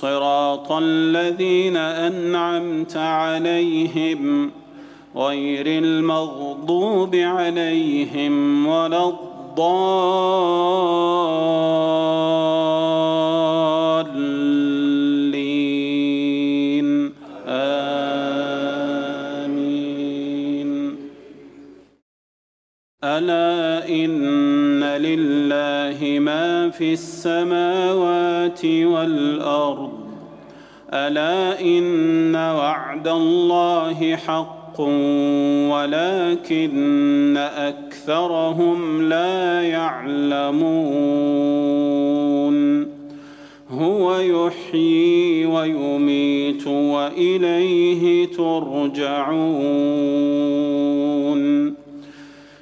صراط الذين أنعمت عليهم غير المغضوب عليهم ولا الضالين. آمين. ألا إن لله ما في السماوات والأرض. ألا إن وعد الله حق ولكن أكثرهم لا يعلمون. هو يحيي ويميت وإليه ترجعون.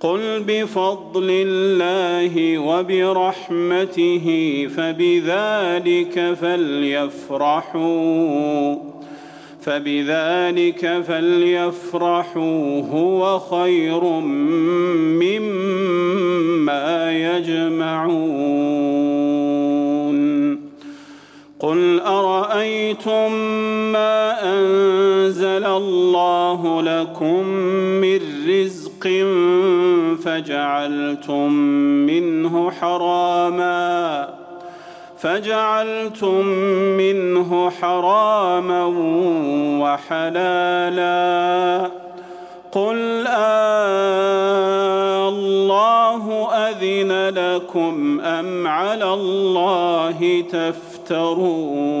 قل بفضل الله وبرحمته فبذلك فليفرحوا فبذلك فليفرحوا هو خير مما يجمعون. قل أرأيتم ما انزل الله لكم من رزق فجعلتم منه حراما فجعلتم منه حراما وحلالا قل آه الله أذن لكم أم على الله تفترون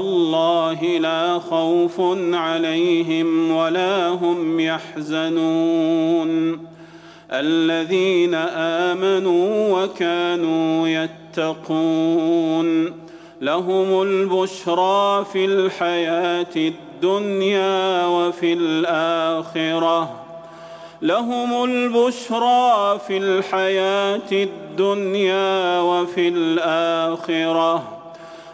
الله لا خوف عليهم ولا هم يحزنون. الذين آمنوا وكانوا يتقون. لهم البشرى في الحياة الدنيا وفي الآخرة. لهم البشرى في الحياة الدنيا وفي الآخرة.